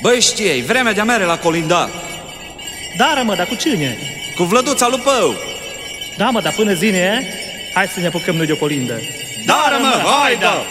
Băi, știi, vremea de a mere la colindat. Da, mă, dar cu cine? Cu vlăduța lui Pău. Da, mă, dar până zine, hai să ne apucăm noi de o colindă. Da, mă, hai, da! La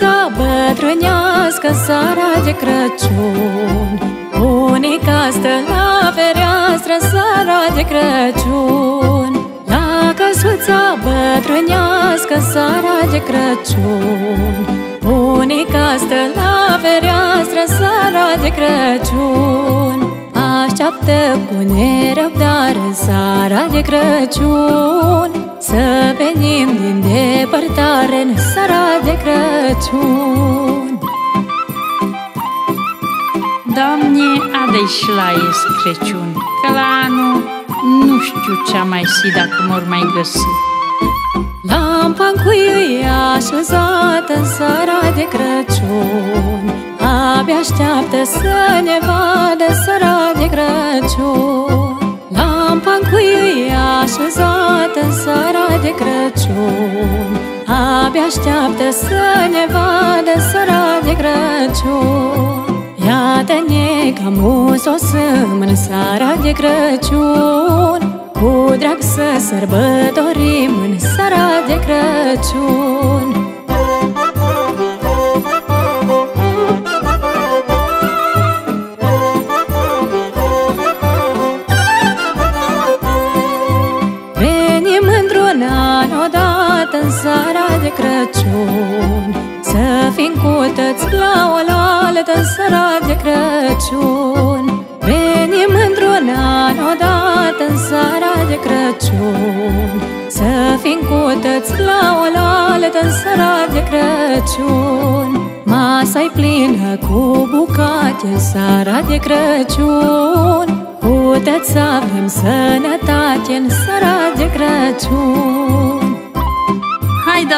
căsuța bătrânească seara de Crăciun. Bunica stă la fereastră seara de Crăciun. La căsuța bătrânească seara de Crăciun. Bunica stă la fereastră seara de Crăciun. Așteaptă cu nerăbdare seara de Crăciun Să venim din depărtare în seara de Crăciun Doamne, adă și la ies Crăciun, că la anul nu știu ce-a mai si dacă mor mai găsi. Lampa în cuie așezată în seara de Crăciun Abia așteaptă să ne vadă seara de Crăciun Lampa în cuie așezată în seara de Crăciun. Abia așteaptă să ne vadă seara de Crăciun. Iată-ne că musosăm în seara de Crăciun. Cu drag să sărbătorim în seara de Crăciun de Crăciun. Să fim cu toți la oaltă în seara de Crăciun. Venim într-un an odată în seara de Crăciun. Să fim cu toți la oaltă în seara de Crăciun. Masa-i plină cu bucate în seara de Crăciun. Puteți să avem sănătate în seara de Crăciun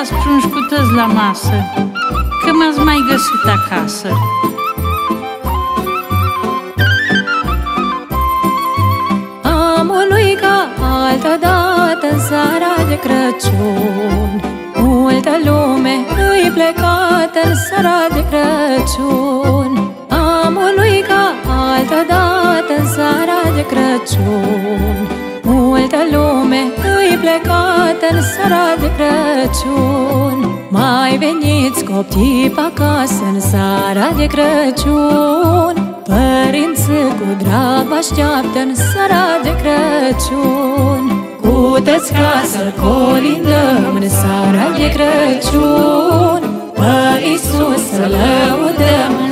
Hai dați prunși cu toți la masă, că m-ați mai găsit acasă. Amului ca altă dată în seara de Crăciun. Multă lume îi plecată în seara de Crăciun. Amului ca altă dată în seara de Crăciun. Multă lume îi plecată în seara de Crăciun. Mai veniți copii pe acasă în seara de Crăciun. Părinții cu drag vă așteaptă în seara de Crăciun. Puteți ca să colindăm în seara de Crăciun. Pe Iisus să lăudăm. în seara de Crăciun